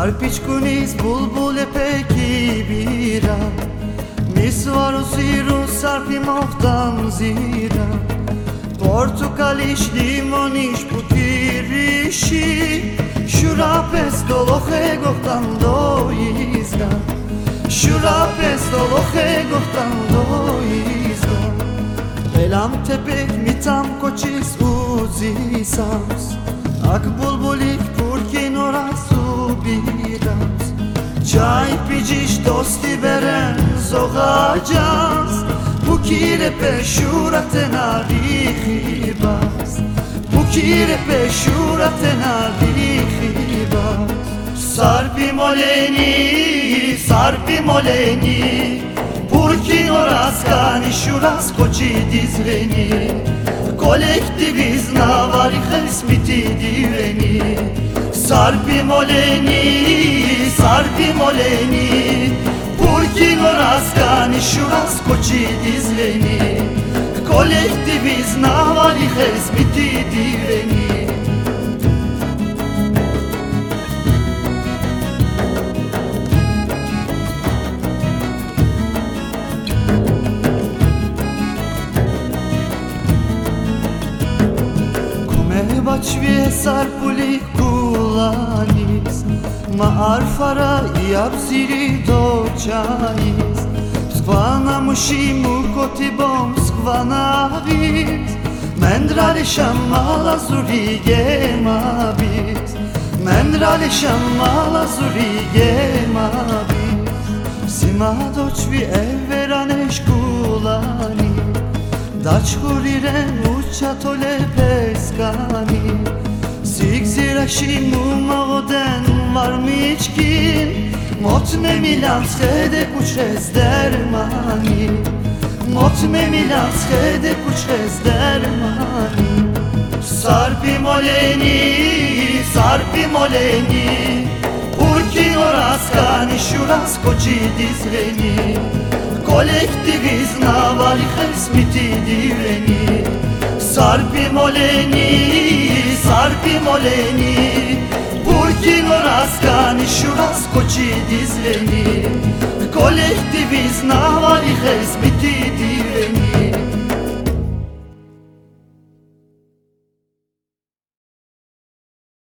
Sarpičkunis bulbule peki bira Mis var o siru sarpi mohtam zira. Portukalish limonish putirişi Şura pes doloche gohtan do izga Şura pes doloche gohtan do izga Belam tepek mitam koçis uzisams Ak bulbulik purkin orasu birams Çay piciş dosti beren zoğacağız Bu kire peşurate narihi bas Bu kire peşurate narihi bas Sarpi moleni, sarpi moleni. Purkin oraskani šuras koči dizveni Kolektivizna vari hesmiti diveni. Sarpi moleni, sarpi moleni. Purkin oraskani šuras koči dizveni Kolektivizna vari hesmiti Come bačvije sarpuli kulanis Ma arfara i abziri dočanis Skvana mušimu kotibom skvana vis Mendrali šamala zuri gema bis Mendrali šamala zuri gema bis Sima dočvi evveraneş kulani. Dačkuriren učatole peskani Sigziraši mumagoden var mičkin Mot me milan schede kučez dermani Mot me milan schede kučez dermani Sarpi moleni, sarpi moleni. Urkin oraskani šuras koči dizveni. Kolektivizna vari hesmiti diveni. Sarpi moleni, sarpi moleni Burkin oraskani šuras koči dizveni Kolektivizna vari hesmiti diveni